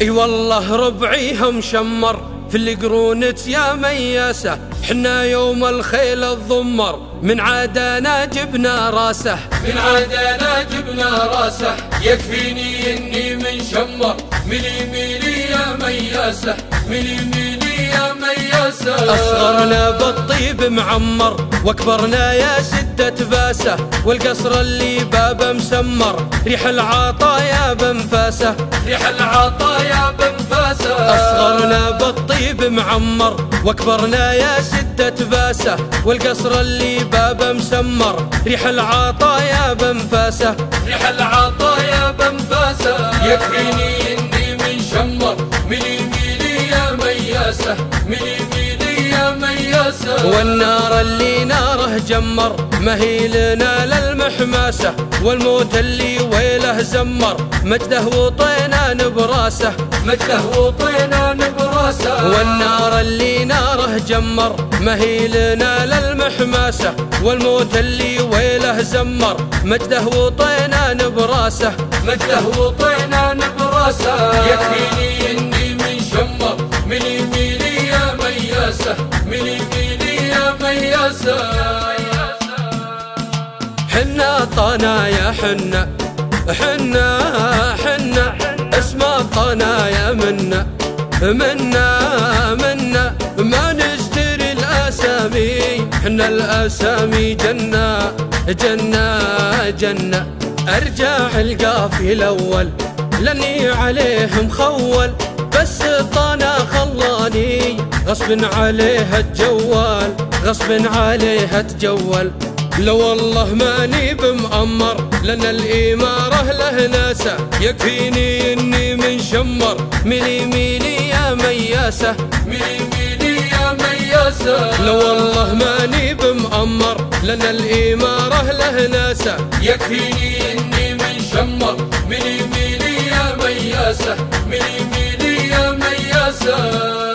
إي والله ربعيهم شمر. في القرونة يا مياسة حنا يوم الخيل الضمر. من عادنا جبنا راسه. من عادنا جبنا راسه. يكفيني إني من شمر. ملي ملي يا مياسة. ملي ملي يا مياسة أصغرنا بالطيب معمر وأكبرنا يا سدة باسة والقصر اللي بابه مسمر. ريح العطايا بنفاسة. ريح العطايا بنفاسة. أصغرنا بالطيب معمر وأكبرنا يا سدة باسة والقصر اللي بابه مسمر. ريح العطايا بنفاسة. ريح العطايا بنفاسة. يكفيني مياسه ملي ملي يا مياسه والنار اللي ناره جمر ما هي لنا للمحماسة. والموت اللي ويله زمر مجده وطينا نبراسه. مجده وطينا نبراسه. والنار اللي ناره جمر ما هي لنا للمحماسة. والموت اللي ويله زمر مجده وطينا نبراسه. مجده وطينا نبراسه. يكفيني ملي ملي يا مياسه حنا طنايا حنا حنا حنا اسم الطنايا منا منا منا ما نشتري الأسامي حنا الأسامي جنة. جنة جنة أرجع القافي الأول لأني عليه مخول. بس الطنا خلاني غصب عليه الجوال غصب عليه تجول. لو والله ماني بمأمر لأن الإمارة له ناسة. يكفيني إني من شمر. ملي ملي يا مياسة. ملي ملي يا مياسة. لو والله ماني بمأمر لأن الإمارة له ناسة. يكفيني إني من شمر. ملي ملي يا مياسة. ملي ملي يا مياسة.